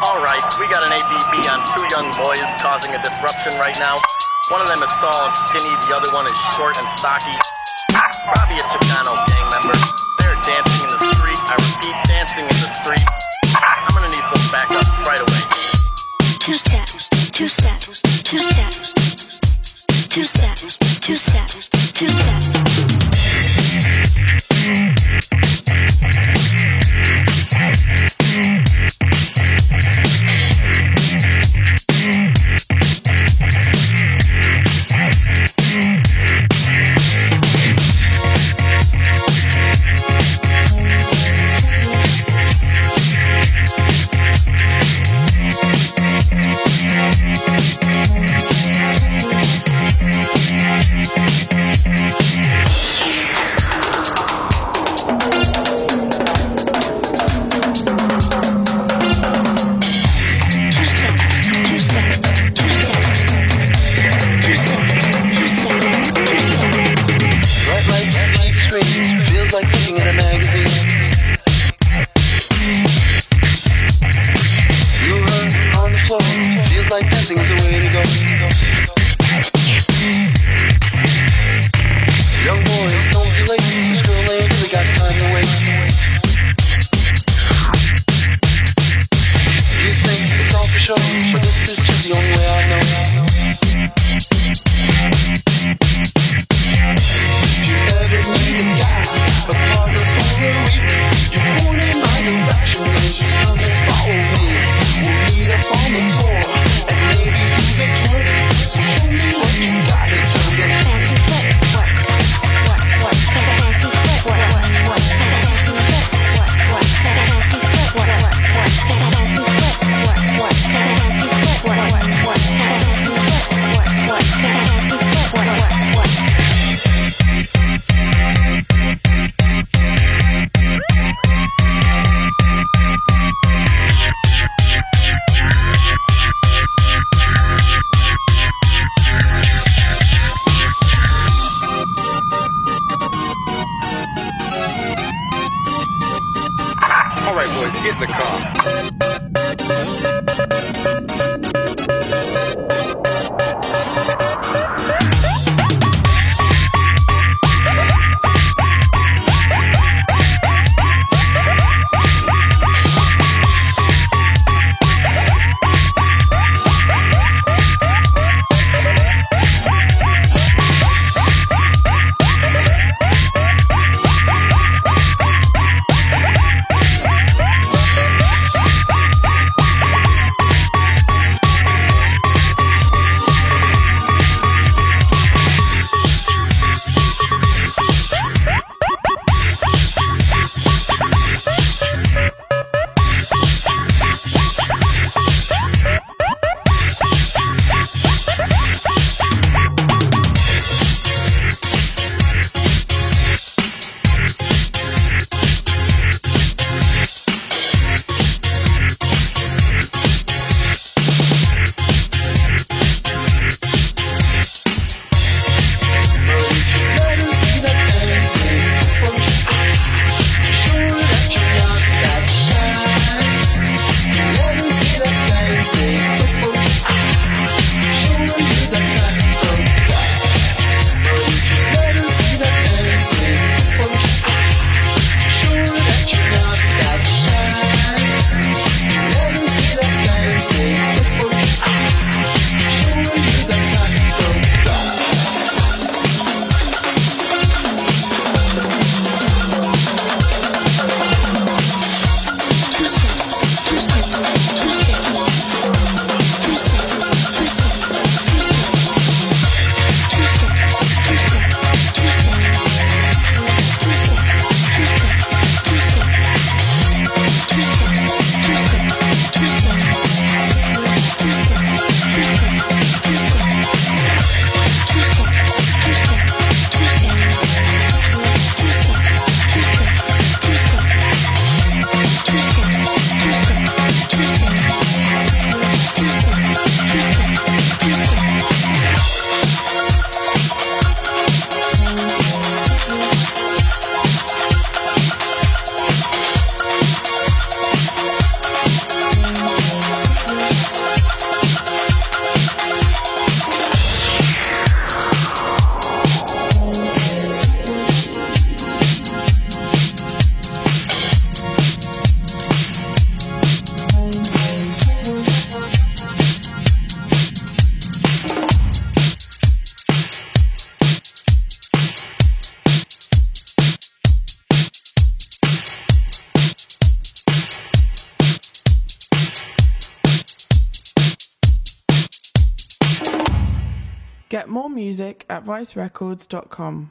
Alright, we got an APB on two young boys causing a disruption right now. One of them is tall and skinny, the other one is short and stocky. Probably a Chicano gang member. They're dancing in the street. I repeat, dancing in the street. I'm gonna need some backup right away. Two step, two step, two step, two step, two step, two step. Get in the car. Get more music at vicerecords.com.